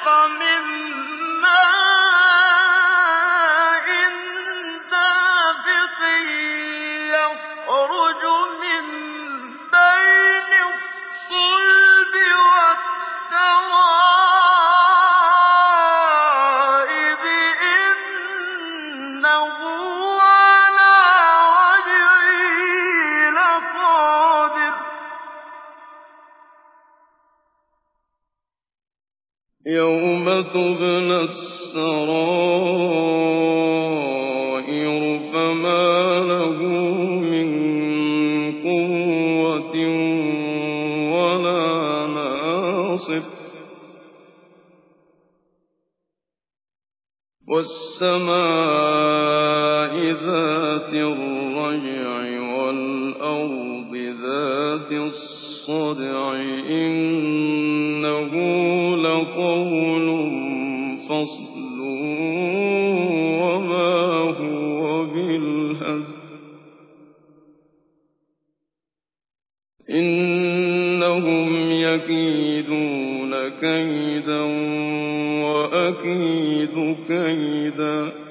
خُلِقَ مِن يَوْمَ تُبْلَى السَّرَائِرُ فَمَا لَهُ مِن قُوَّةٍ وَلَا نَاصِرٍ وَالسَّمَاءِ ذَاتِ الرَّجْعِ وَالْأَرْضِ ذَاتِ الصَّدْعِ إِنَّهُ لَقَوْلٌ فَصْلٌ وَمَا هُوَ بِالْهَزْلِ إِنَّهُمْ يَكِيدُونَ كَيْدًا وَأَكِيدُ كَيْدًا.